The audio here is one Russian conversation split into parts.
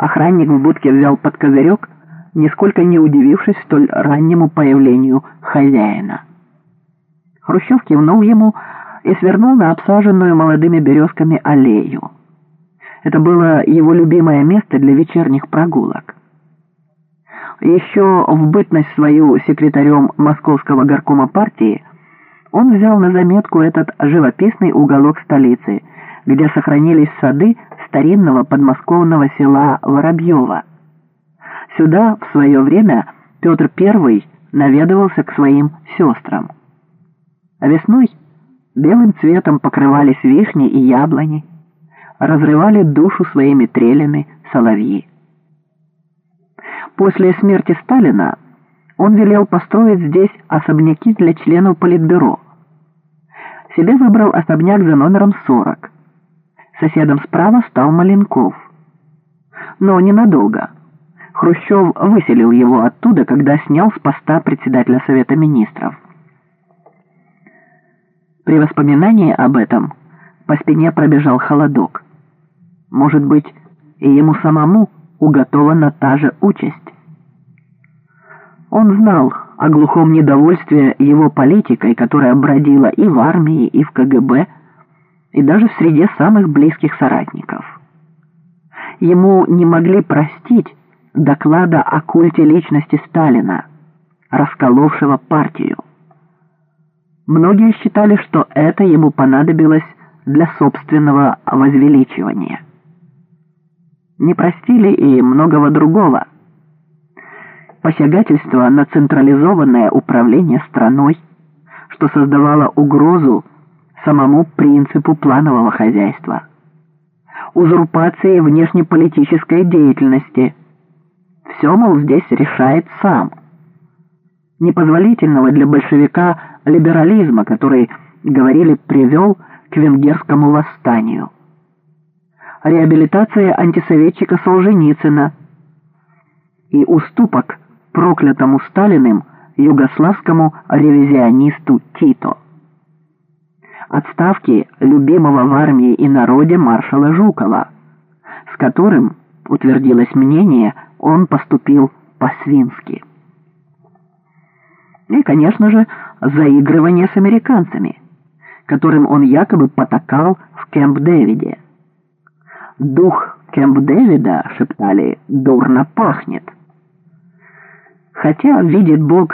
охранник в будке взял под козырек, нисколько не удивившись столь раннему появлению хозяина. Хрущев кивнул ему и свернул на обсаженную молодыми березками аллею. Это было его любимое место для вечерних прогулок. Еще в бытность свою секретарем Московского горкома партии он взял на заметку этот живописный уголок столицы, где сохранились сады старинного подмосковного села Воробьева. Сюда в свое время Петр I наведывался к своим сестрам. Весной белым цветом покрывались вишни и яблони, разрывали душу своими трелями соловьи. После смерти Сталина он велел построить здесь особняки для членов Политбюро. Себе выбрал особняк за номером 40. Соседом справа стал Маленков. Но ненадолго. Хрущев выселил его оттуда, когда снял с поста председателя Совета Министров. При воспоминании об этом по спине пробежал холодок. Может быть, и ему самому уготована та же участь. Он знал о глухом недовольстве его политикой, которая бродила и в армии, и в КГБ, и даже в среде самых близких соратников. Ему не могли простить доклада о культе личности Сталина, расколовшего партию. Многие считали, что это ему понадобилось для собственного возвеличивания. Не простили и многого другого – посягательство на централизованное управление страной, что создавало угрозу самому принципу планового хозяйства, узурпации внешнеполитической деятельности. Все, мол, здесь решает сам. Непозволительного для большевика либерализма, который, говорили, привел к венгерскому восстанию. Реабилитация антисоветчика Солженицына и уступок проклятому Сталиным югославскому ревизионисту Тито. Отставки любимого в армии и народе маршала Жукова, с которым, утвердилось мнение, он поступил по-свински. И, конечно же, заигрывание с американцами, которым он якобы потакал в Кэмп-Дэвиде. Дух Кэмп-Дэвида, шептали, дурно пахнет – Хотя, видит Бог,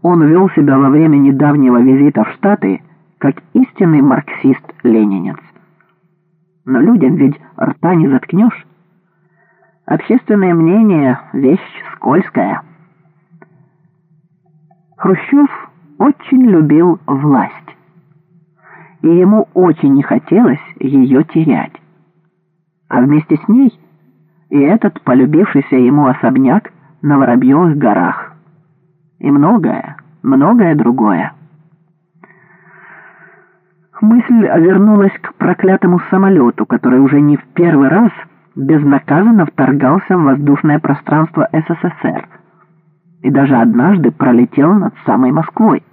он вел себя во время недавнего визита в Штаты как истинный марксист-ленинец. Но людям ведь рта не заткнешь. Общественное мнение — вещь скользкая. Хрущев очень любил власть. И ему очень не хотелось ее терять. А вместе с ней и этот полюбившийся ему особняк на Воробьевых горах. И многое, многое другое. Мысль вернулась к проклятому самолету, который уже не в первый раз безнаказанно вторгался в воздушное пространство СССР и даже однажды пролетел над самой Москвой.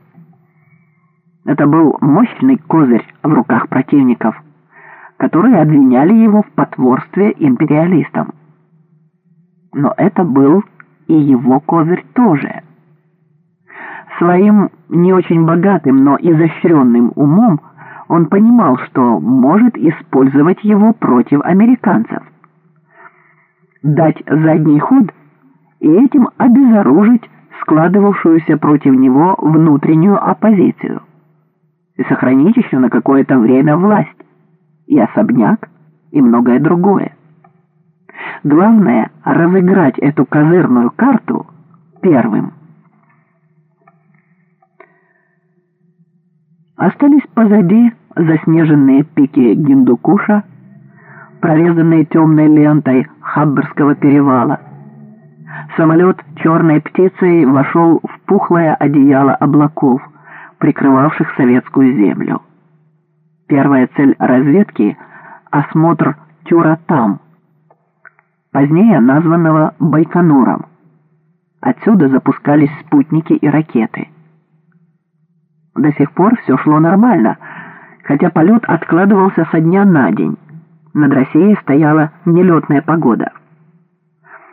Это был мощный козырь в руках противников, которые обвиняли его в потворстве империалистам. Но это был и его козырь тоже. Своим не очень богатым, но изощренным умом он понимал, что может использовать его против американцев. Дать задний ход и этим обезоружить складывавшуюся против него внутреннюю оппозицию и сохранить еще на какое-то время власть, и особняк, и многое другое. Главное — разыграть эту козырную карту первым. Остались позади заснеженные пики Гиндукуша, прорезанные темной лентой Хабберского перевала. Самолет черной птицей вошел в пухлое одеяло облаков, прикрывавших советскую землю. Первая цель разведки — осмотр Тюратам — позднее названного Байконуром. Отсюда запускались спутники и ракеты. До сих пор все шло нормально, хотя полет откладывался со дня на день. Над Россией стояла нелетная погода –